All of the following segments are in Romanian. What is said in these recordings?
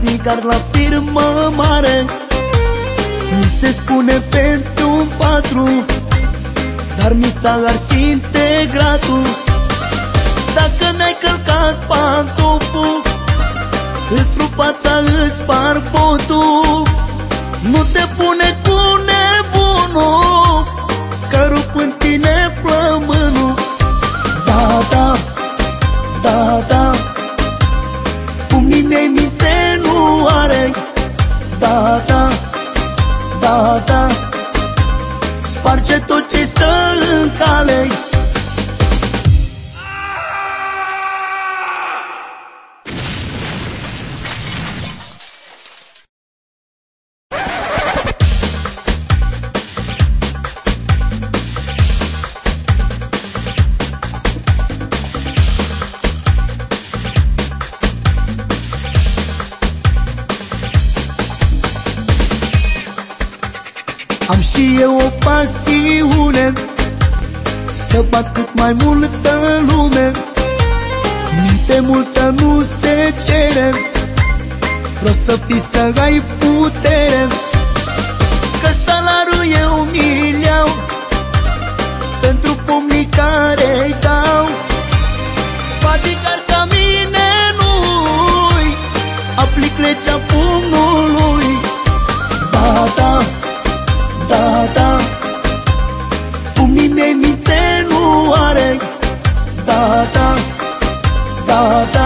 tare Bodyguard la firmă mare. Mi se spune pentru un patru Dar mi s-a ars integratul. Dacă mi-ai călcat pantoful Îți rup fața, îți spar botul. Nu te pune Da, da, da, da Sparge tot ce stă în cale Am și eu o pasiune Să bat cât mai multă lume. Minte multă nu se cere. Vreau să fii să ai putere. Că salariul eu mi iau Pentru pomnii care-i dau. Bodyguard ca mine nu-i. Aplic legea pumnului mata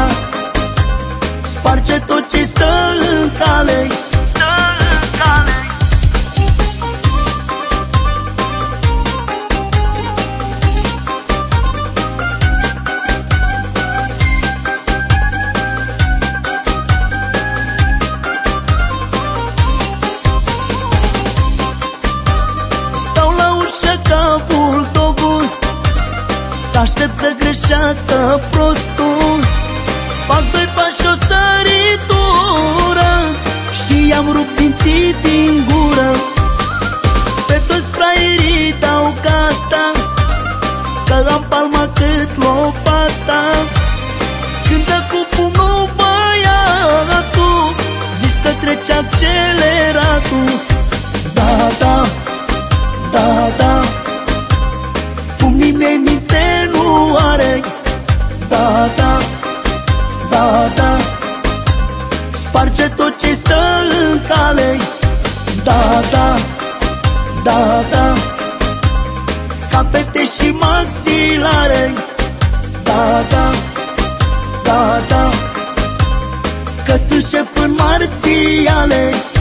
aștept să greșească prostul. Fac doi pași o săritură Și i-am rupt dinții din gură. Pe toți fraierii dau gata Că am palma cât lopata. Când dă cu pumnul băiatul Zici că trece acceleratul Că sunt șef în marțiale